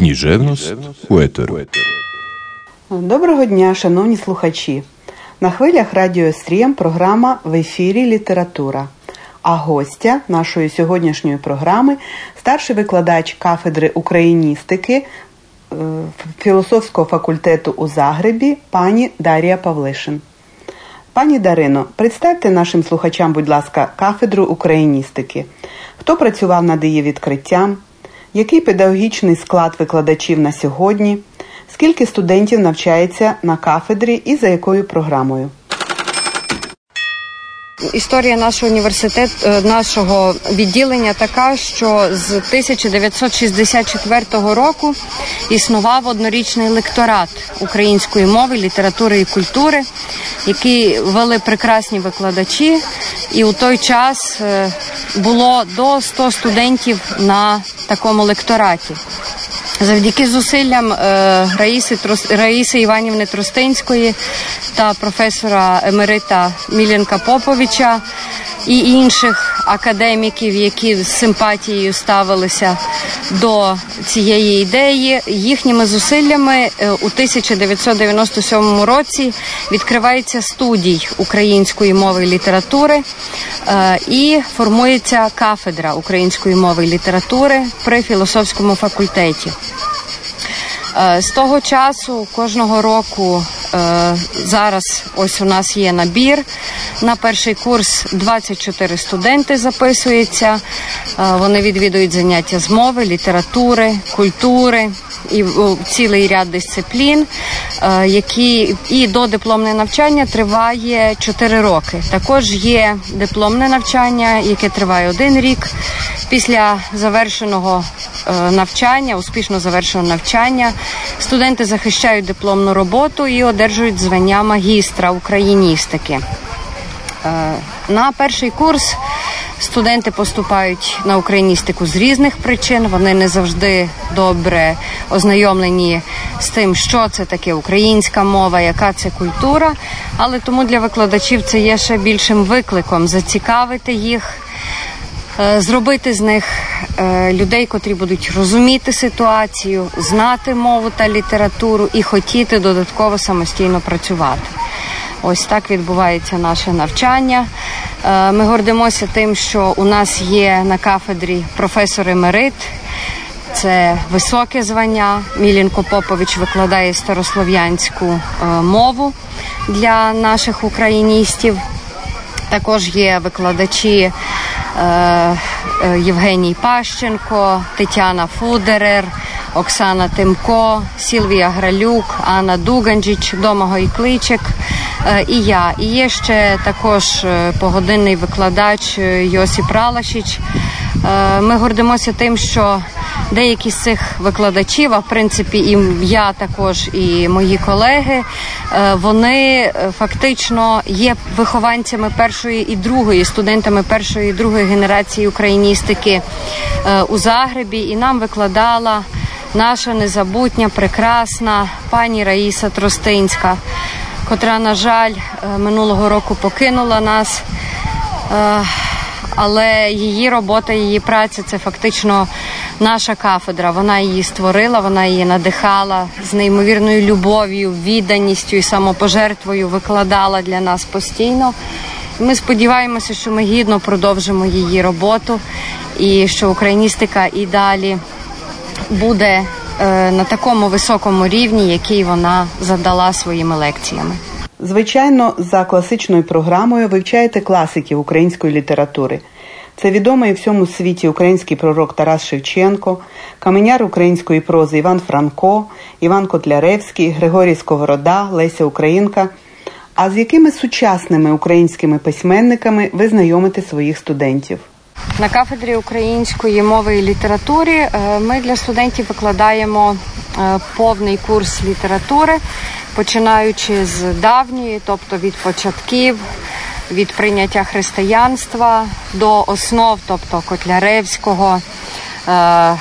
Кніжевност у етеру. Доброго дня, шановні слухачі. На хвилях Радіо Стрієм програма в ефірі Література. А гостя нашої сьогоднішньої програми старший викладач кафедри україністики е, філософського факультету у Загребі пані Дарія Павлишин. Пані Дарино, представте нашим слухачам, будь ласка, кафедру україністики. Хто працював над її відкриттям? Який педагогічний склад викладачів на сьогодні? Скільки студентів навчається на кафедрі і за якою програмою? Історія нашого університету, е, нашого відділення така, що з 1964 року існував однорічний лекторат української мови, літератури і культури, який вели прекрасні викладачі, і у той час е, було до 100 студентів на такому лектораті. Завдяки зусиллям е, Раїси Раїси Іванівни Тростинської та професора Емерита Мілянка Поповича і інших академіків, які з симпатією ставилися до цієї ідеї, їхніми зусиллями е, у 1997 році відкривається студій української мови і літератури е, і формується кафедра української мови і літератури при філософському факультеті. Е, з того часу кожного року зараз ось у нас є набір. На перший курс 24 студенти записуються. Е, вони відвідують заняття з мови, літератури, культури і цілий ряд дисциплін, які і до дипломне навчання триває 4 роки. Також є дипломне навчання, яке триває один рік. Після завершеного Е, навчання, успішно завершеного навчання. Студенти захищають дипломну роботу і одержують звання магістра україністики. Е, на перший курс студенти поступають на україністику з різних причин. Вони не завжди добре ознайомлені з тим, що це таке українська мова, яка це культура. Але тому для викладачів це є ще більшим викликом зацікавити їх. Е, зробити з них е, людей, котрі будуть розуміти ситуацію, знати мову та літературу і хотіти додатково самостійно працювати. Ось так відбувається наше навчання. Е, ми гордимося тим, що у нас є на кафедрі професор Емерит. Це високе звання. Міленко Попович викладає старослов'янську мову для наших україністів. Також є викладачі Е, е, Євгеній Пащенко, Тетяна Фудерер, Оксана Тимко, Сілвія Гралюк, Анна Дуганджіч, Домагой Кличик е, і я. І є ще також погодинний викладач Йосип Ралашіч. Ми гордимося тим, що деякі з цих викладачів, а в принципі, і я також, і мої колеги, е, вони е, фактично є вихованцями першої і другої студентами першої і другої генерації україністики е, у Загребі, і нам викладала наша незабутня, прекрасна пані Раїса Тростинська, котра, на жаль, минулого року покинула нас але її робота, її праця це фактично наша кафедра. Вона її створила, вона її надихала з неймовірною любов'ю, відданістю і самопожертвою викладала для нас постійно. Ми сподіваємося, що ми гідно продовжимо її роботу, і що україністика і далі буде е, на такому високому рівні, який вона задала своїми лекціями. Звичайно, за класичною програмою вивчаєте класиків української літератури. Це відомий всьому світі український пророк Тарас Шевченко, каменяр української прози Іван Франко, Іван Котляревський, Григорій Сковорода, Леся Українка. А з якими сучасними українськими письменниками ви знайомите своїх студентів? На кафедрі української мови і літератури е, ми для студентів викладаємо е, повний курс літератури починаючи з давньої, тобто від початків, від прийняття християнства до основ, тобто Котляревського, е,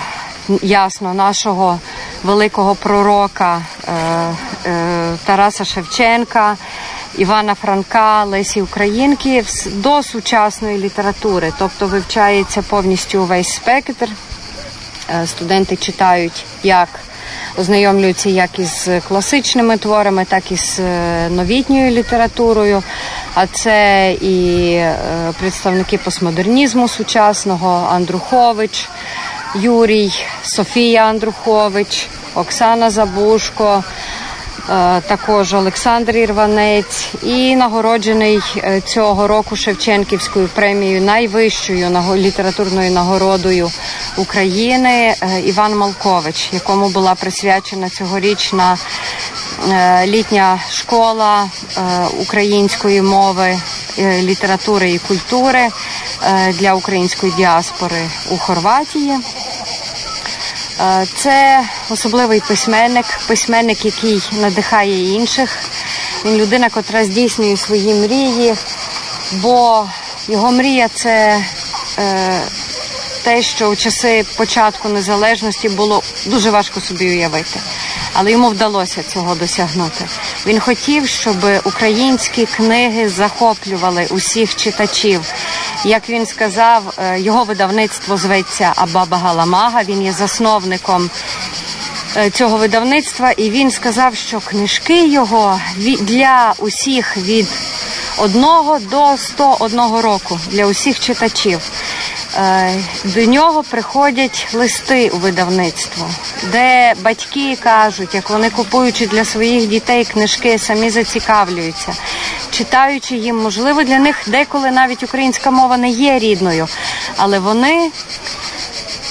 ясно, нашого великого пророка Тараса Шевченка. Івана Франка, Лесі Українки до сучасної літератури, тобто вивчається повністю увесь спектр. Е, студенти читають як ознайомлюються як із класичними творами, так і з е, новітньою літературою. А це і е, представники постмодернізму сучасного Андрухович, Юрій, Софія Андрухович, Оксана Забушко. Е, також Олександр Ірванець і нагороджений е, цього року Шевченківською премією найвищою літературною нагородою України е, Іван Малкович, якому була присвячена цьогорічна літня школа української мови, літератури і культури для української діаспори у Хорватії. Е, це особливий письменник, письменник, який надихає інших. Він людина, котра здійснює свої мрії, бо його мрія це е, те, що у часи початку незалежності було дуже важко собі уявити. Але йому вдалося цього досягнути. Він хотів, щоб українські книги захоплювали усіх читачів. Як він сказав, е, його видавництво зветься Абаба Галамага. Він є засновником е, цього видавництва, і він сказав, що книжки його для усіх від одного до 101 року для усіх читачів. Е, до нього приходять листи у видавництво, де батьки кажуть, як вони купуючи для своїх дітей книжки, самі зацікавлюються, читаючи їм, можливо, для них деколи навіть українська мова не є рідною, але вони.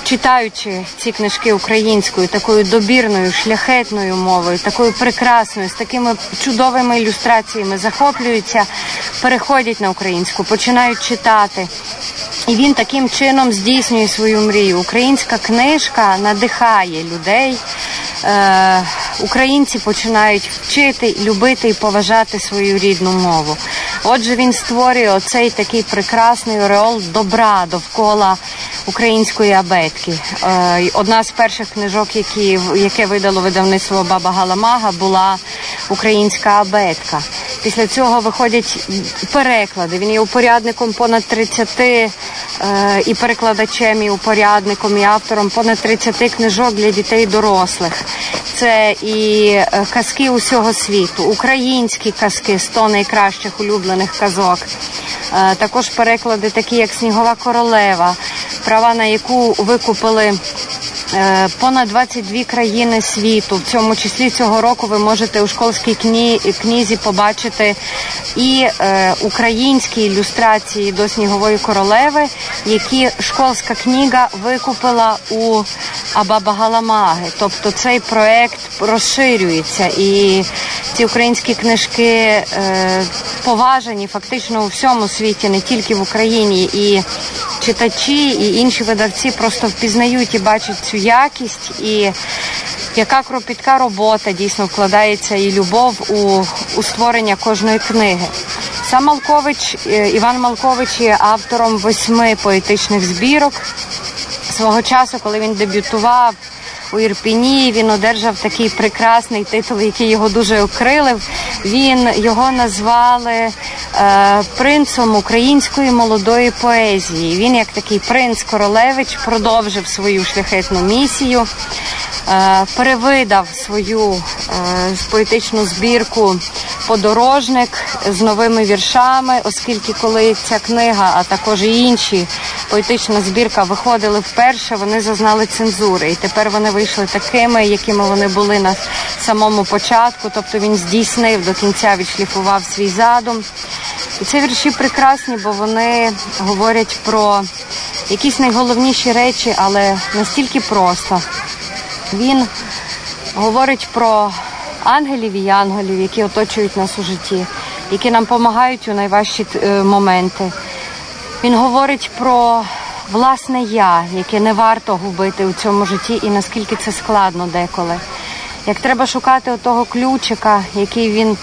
Читаючи ці книжки українською, такою добірною, шляхетною мовою, такою прекрасною, з такими чудовими ілюстраціями, захоплюються, переходять на українську, починають читати. І він таким чином здійснює свою мрію. Українська книжка надихає людей. Е, Українці починають вчити, любити і поважати свою рідну мову. Отже, він створює оцей такий прекрасний ореол добра довкола української абетки. Е, одна з перших книжок, які яке видало видавництво Баба Галамага, була українська абетка. Після цього виходять переклади. Він є упорядником понад 30 е, і перекладачем, і упорядником, і автором понад 30 книжок для дітей і дорослих. Це і е, казки усього світу, українські казки, 100 найкращих улюблених казок. Е, також переклади, такі як Снігова королева, права на яку викупили. Е, понад 22 країни світу, в цьому числі цього року ви можете у школьській кні... книзі побачити і українські ілюстрації до снігової королеви, які школьська книга викупила у Абабагаламаги. Тобто цей проект розширюється, і ці українські книжки е, поважені фактично у всьому світі, не тільки в Україні. І читачі і інші видавці просто впізнають і бачать цю якість і яка кропітка робота дійсно вкладається і любов у, у створення кожної книги. Сам Малкович, е, Іван Малкович є автором восьми поетичних збірок. Свого часу, коли він дебютував у Ірпіні, він одержав такий прекрасний титул, який його дуже окрилив. Він його назвали е, принцом української молодої поезії. Він, як такий принц Королевич, продовжив свою шляхетну місію. Е, перевидав свою е, поетичну збірку подорожник з новими віршами, оскільки коли ця книга, а також і інші поетична збірка виходили вперше, вони зазнали цензури, і тепер вони вийшли такими, якими вони були на самому початку. Тобто він здійснив до кінця, відшліфував свій задум. І ці вірші прекрасні, бо вони говорять про якісь найголовніші речі, але настільки просто. Він говорить про ангелів і янголів, які оточують нас у житті, які нам допомагають у найважчі е, моменти. Він говорить про власне я, яке не варто губити у цьому житті, і наскільки це складно деколи. Як треба шукати того ключика, який він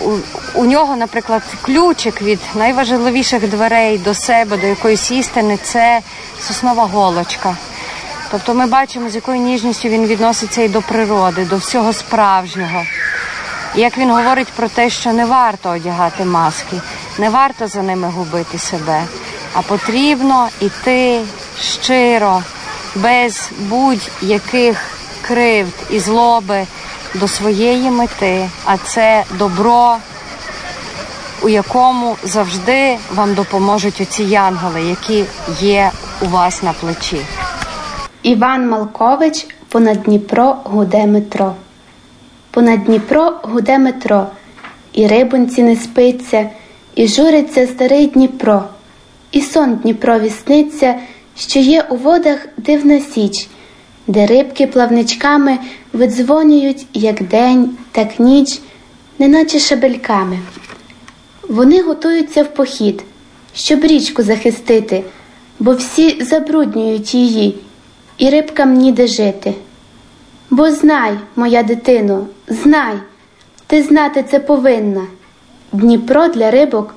у, у нього, наприклад, ключик від найважливіших дверей до себе, до якоїсь істини, це соснова голочка. Тобто ми бачимо, з якою ніжністю він відноситься і до природи, до всього справжнього. І як він говорить про те, що не варто одягати маски, не варто за ними губити себе, а потрібно іти щиро, без будь-яких кривд і злоби до своєї мети, а це добро, у якому завжди вам допоможуть оці янголи, які є у вас на плечі. Іван Малкович понад Дніпро гуде метро. Понад Дніпро гуде метро, і рибонці не спиться, і журиться старий Дніпро, і сон Дніпрові сниться, що є у водах дивна січ, де рибки плавничками видзвонюють як день, так ніч, неначе шабельками. Вони готуються в похід, щоб річку захистити, бо всі забруднюють її, і рибкам ніде жити. Бо знай, моя дитино, знай, ти знати це повинна. Дніпро для рибок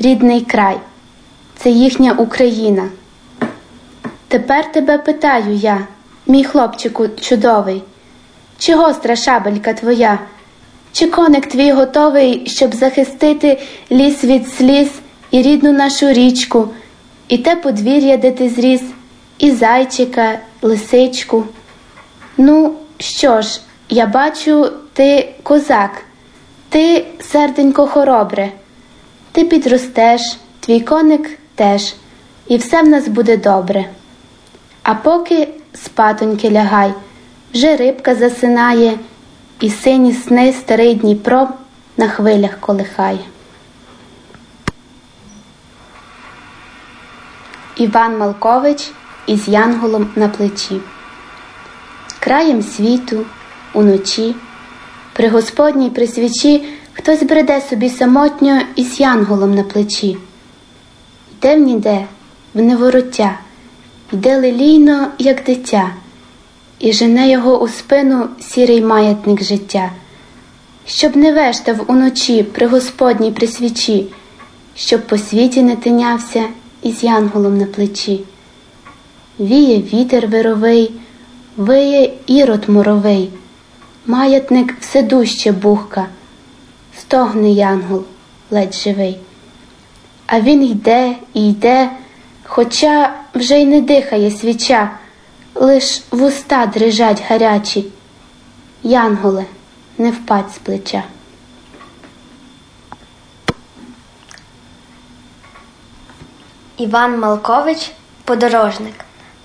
рідний край, це їхня Україна. Тепер тебе питаю я, мій хлопчику чудовий, чи гостра шабелька твоя, чи коник твій готовий, щоб захистити ліс від сліз і рідну нашу річку, і те подвір'я, де ти зріс, і зайчика, лисичку. Ну, що ж, я бачу, ти козак, ти серденько хоробре, ти підростеш, твій коник теж, і все в нас буде добре. А поки спатоньки лягай, вже рибка засинає, і сині сни старий Дніпро на хвилях колихає. Іван Малкович із янголом на плечі. Краєм світу, уночі, при Господній при свічі хтось бреде собі самотньо із янголом на плечі. Йде в ніде, в невороття, йде лилійно, як дитя, і жене його у спину сірий маятник життя, щоб не вештав уночі при Господній при свічі, щоб по світі не тинявся із янголом на плечі. Віє вітер вировий, виє ірод муровий, маятник все дужче бухка, стогне янгол ледь живий. А він йде і йде, хоча вже й не дихає свіча, лиш вуста дрижать гарячі. Янголе, не впадь з плеча. Іван Малкович подорожник.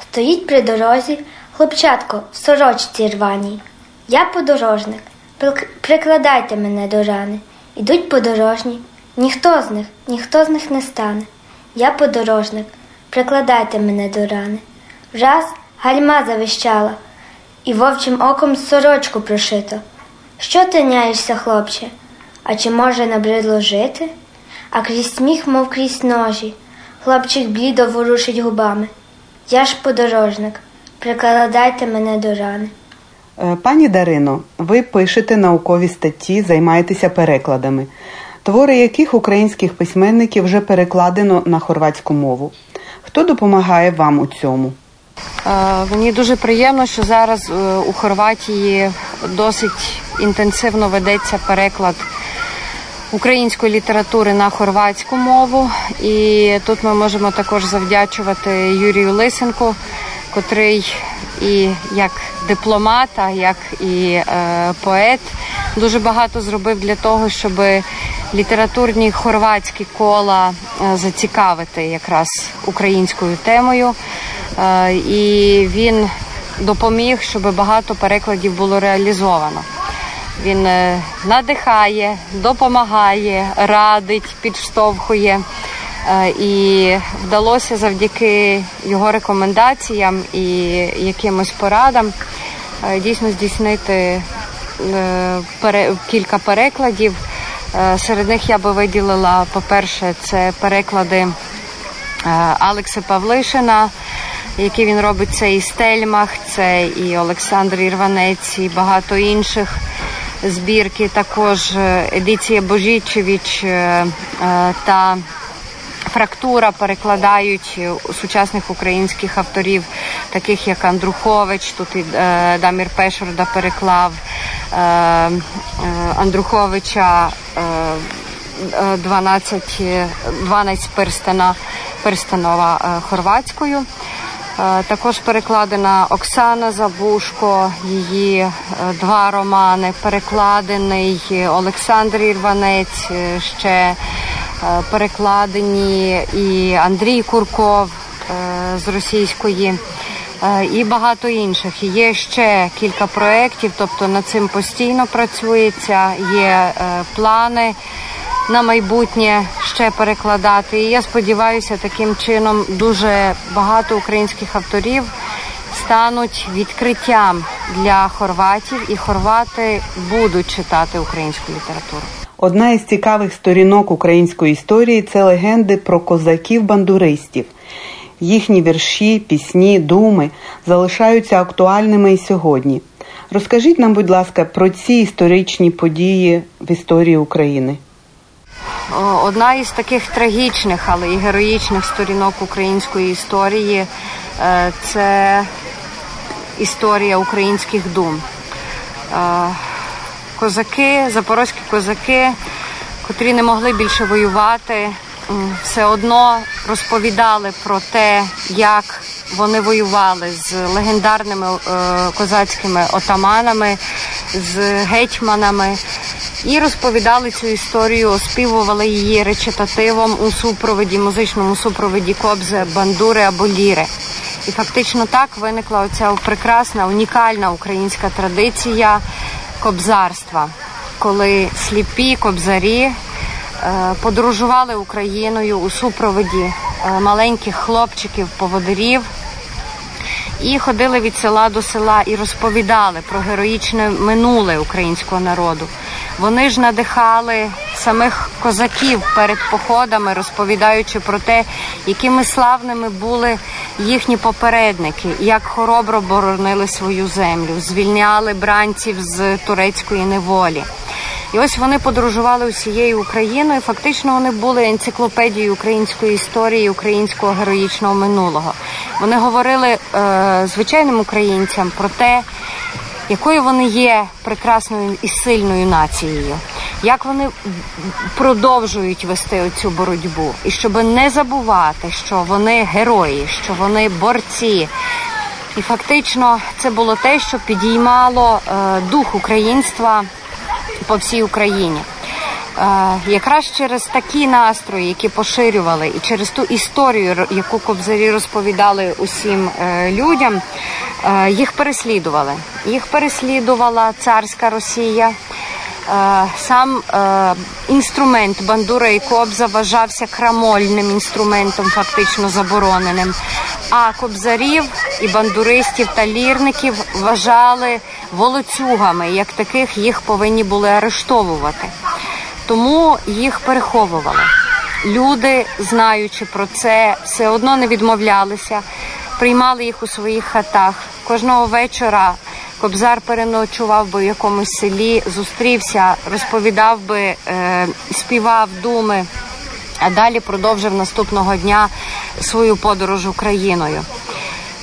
Стоїть при дорозі хлопчатко в сорочці рваній. Я подорожник, прикладайте мене до рани. Ідуть подорожні, ніхто з них, ніхто з них не стане. Я подорожник, прикладайте мене до рани. Враз гальма завищала, і вовчим оком сорочку прошито. Що ти няєшся, хлопче? А чи може набридло жити? А крізь сміх, мов крізь ножі, хлопчик блідо ворушить губами. Я ж подорожник, прикладайте мене до рани. Е, Пані Дарино, ви пишете наукові статті, займаєтеся перекладами, твори яких українських письменників вже перекладено на хорватську мову. Хто допомагає вам у цьому? Е, Мені дуже приємно, що зараз е, у Хорватії досить інтенсивно ведеться переклад української літератури на хорватську мову. І тут ми можемо також завдячувати Юрію Лисенку, котрий і як дипломат, а як і е, поет дуже багато зробив для того, щоб літературні хорватські кола е, зацікавити якраз українською темою. Е, і він допоміг, щоб багато перекладів було реалізовано. Він надихає, допомагає, радить, підштовхує. І вдалося завдяки його рекомендаціям і якимось порадам дійсно здійснити е, кілька перекладів. Е, Серед них я би виділила, по-перше, це переклади е, Алекса Павлишина, які він робить це і Стельмах, це і Олександр Ірванець, і багато інших збірки. Також е, Едиція Божічевич е, е, та Фрактура перекладають сучасних українських авторів, таких як Андрухович, тут і е, Дамір Пешорда переклав е, е, Андруховича е, е, 12, е, 12 перстена, перстанова е, хорватською. Також перекладена Оксана Забушко, її два романи. Перекладений Олександр Ірванець, ще перекладені і Андрій Курков з російської. І багато інших. Є ще кілька проєктів, тобто над цим постійно працюється, є плани на майбутнє ще перекладати. І я сподіваюся, таким чином дуже багато українських авторів стануть відкриттям для хорватів, і хорвати будуть читати українську літературу. Одна із цікавих сторінок української історії це легенди про козаків-бандуристів. Їхні вірші, пісні, думи залишаються актуальними і сьогодні. Розкажіть нам, будь ласка, про ці історичні події в історії України. Одна із таких трагічних, але і героїчних сторінок української історії е, це історія українських дум. Козаки, запорозькі козаки, котрі не могли більше воювати, все одно розповідали про те, як вони воювали з легендарними е, козацькими отаманами, з гетьманами і розповідали цю історію, оспівували її речитативом у супроводі, музичному супроводі кобзи, бандури або ліри. І фактично так виникла оця прекрасна, унікальна українська традиція кобзарства, коли сліпі кобзарі е, подорожували Україною у супроводі е, маленьких хлопчиків, поводирів і ходили від села до села і розповідали про героїчне минуле українського народу. Вони ж надихали самих козаків перед походами, розповідаючи про те, якими славними були їхні попередники, як хоробро боронили свою землю, звільняли бранців з турецької неволі. І ось вони подорожували усією Україною. Фактично вони були енциклопедією української історії, українського героїчного минулого. Вони говорили е, звичайним українцям про те, якою вони є прекрасною і сильною нацією, як вони продовжують вести оцю боротьбу, і щоб не забувати, що вони герої, що вони борці. І фактично це було те, що підіймало е, дух українства по всій Україні. Е, якраз через такі настрої, які поширювали, і через ту історію, яку кобзарі розповідали усім е, людям, е, їх переслідували. Їх переслідувала царська Росія. Сам інструмент бандура і кобза вважався крамольним інструментом, фактично забороненим. А кобзарів і бандуристів та лірників вважали волоцюгами, як таких їх повинні були арештовувати тому їх переховували. Люди, знаючи про це, все одно не відмовлялися, приймали їх у своїх хатах. Кожного вечора кобзар переночував би в якомусь селі, зустрівся, розповідав би, е, співав думи, а далі продовжив наступного дня свою подорож Україною.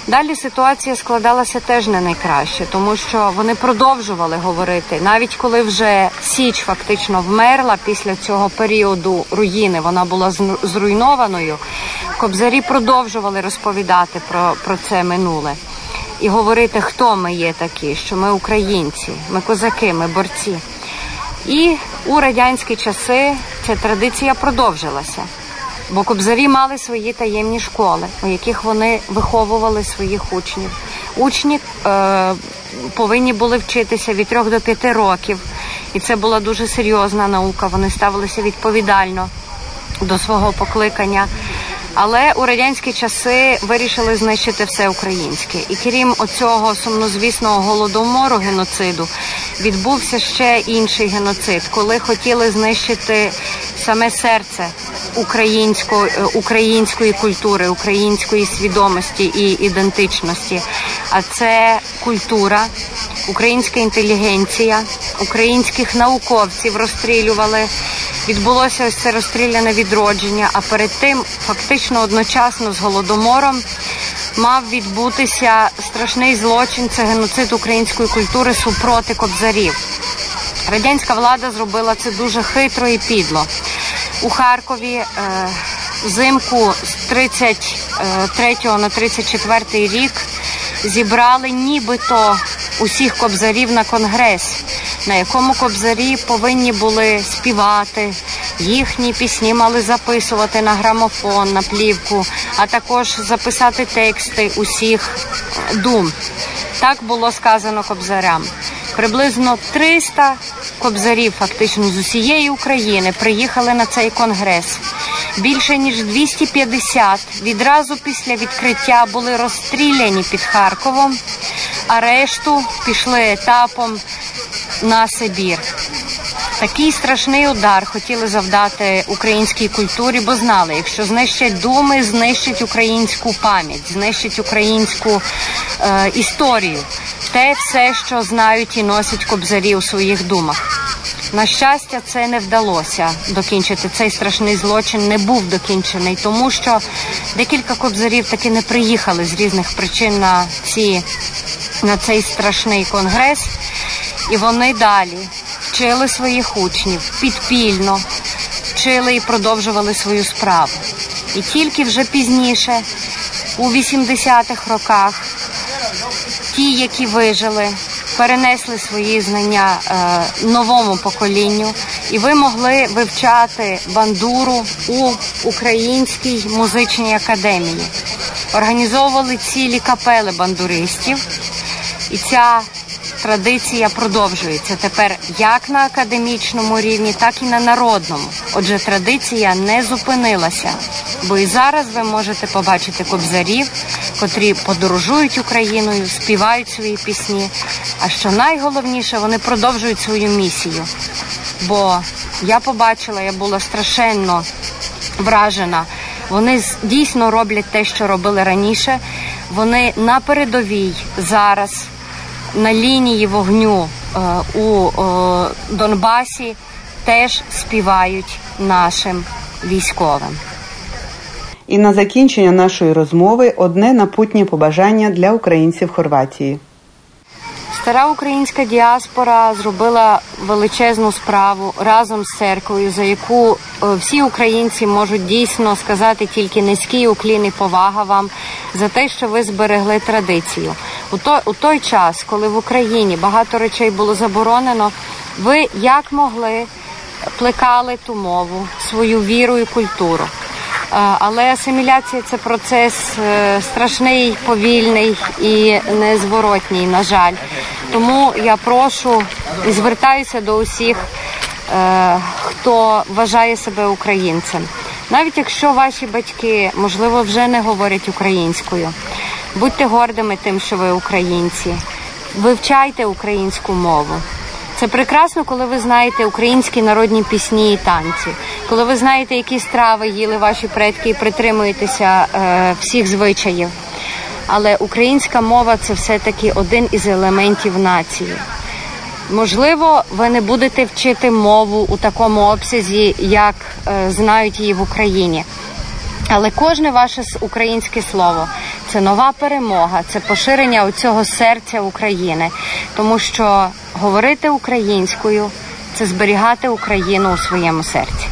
Далі ситуація складалася теж не найкраще, тому що вони продовжували говорити, навіть коли вже Січ фактично вмерла після цього періоду руїни, вона була зруйнованою. Кобзарі продовжували розповідати про, про це минуле і говорити, хто ми є такі, що ми українці, ми козаки, ми борці. І у радянські часи ця традиція продовжилася. Бо кобзарі мали свої таємні школи, у яких вони виховували своїх учнів. Учні е, повинні були вчитися від трьох до п'яти років, і це була дуже серйозна наука. Вони ставилися відповідально до свого покликання. Але у радянські часи вирішили знищити все українське, і крім оцього сумнозвісного голодомору геноциду відбувся ще інший геноцид, коли хотіли знищити саме серце української е, української культури, української свідомості і ідентичності. А це культура, українська інтелігенція, українських науковців розстрілювали. Відбулося ось це розстріляне відродження. А перед тим, фактично, одночасно з голодомором. Мав відбутися страшний злочин, це геноцид української культури супроти кобзарів. Радянська влада зробила це дуже хитро і підло у Харкові е, взимку з 30 33 на 34 рік зібрали нібито усіх кобзарів на конгрес, на якому кобзарі повинні були співати. Їхні пісні мали записувати на грамофон, на плівку, а також записати тексти усіх дум. Так було сказано кобзарям. Приблизно 300 кобзарів, фактично з усієї України, приїхали на цей конгрес. Більше ніж 250 відразу після відкриття були розстріляні під Харковом, а решту пішли етапом на Сибір. Такий страшний удар хотіли завдати українській культурі, бо знали, якщо знищать думи, знищать українську пам'ять, знищать українську е, історію, те все, що знають і носять кобзарі у своїх думах. На щастя, це не вдалося докінчити. Цей страшний злочин не був докінчений, тому що декілька кобзарів таки не приїхали з різних причин на ці на цей страшний конгрес, і вони далі вчили своїх учнів підпільно, вчили і продовжували свою справу. І тільки вже пізніше, у 80-х роках, ті, які вижили, перенесли свої знання е, новому поколінню, і ви могли вивчати бандуру у Українській музичній академії. Організовували цілі капели бандуристів, і ця традиція продовжується тепер як на академічному рівні, так і на народному. Отже, традиція не зупинилася, бо і зараз ви можете побачити кобзарів, котрі подорожують Україною, співають свої пісні. А що найголовніше, вони продовжують свою місію. Бо я побачила, я була страшенно вражена. Вони дійсно роблять те, що робили раніше. Вони на передовій зараз на лінії вогню е, у е, Донбасі теж співають нашим військовим. І на закінчення нашої розмови одне напутнє побажання для українців Хорватії. Стара українська діаспора зробила величезну справу разом з церквою, за яку е, всі українці можуть дійсно сказати тільки низький уклін і повага вам за те, що ви зберегли традицію. У той, у той час, коли в Україні багато речей було заборонено, ви як могли плекали ту мову, свою віру і культуру. Але асиміляція це процес е, страшний, повільний і незворотній, на жаль. Тому я прошу і звертаюся до усіх, е, хто вважає себе українцем. Навіть якщо ваші батьки, можливо, вже не говорять українською, будьте гордими тим, що ви українці, вивчайте українську мову. Це прекрасно, коли ви знаєте українські народні пісні і танці, коли ви знаєте, які страви їли ваші предки і притримуєтеся е, всіх звичаїв. Але українська мова це все-таки один із елементів нації. Можливо, ви не будете вчити мову у такому обсязі, як е, знають її в Україні. Але кожне ваше українське слово це нова перемога, це поширення оцього серця України, тому що говорити українською це зберігати Україну у своєму серці.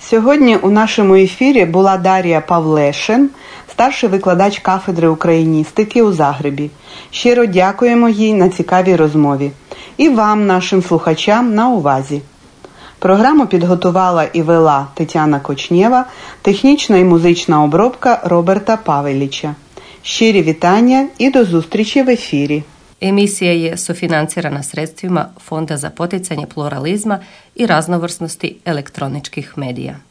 Сьогодні у нашому ефірі була Дарія Павлешин, старший викладач кафедри україністики у Загребі. Щиро дякуємо їй на цікавій розмові і вам, нашим слухачам, на увазі. Програму підготувала і вела Тетяна Кочнєва, технічна і музична обробка Роберта Павеліча. Щирі вітання і до зустрічі в ефірі. Emisija je sufinancirana sredstvima Fonda za poticanje pluralizma i raznovrsnosti elektroničkih medija.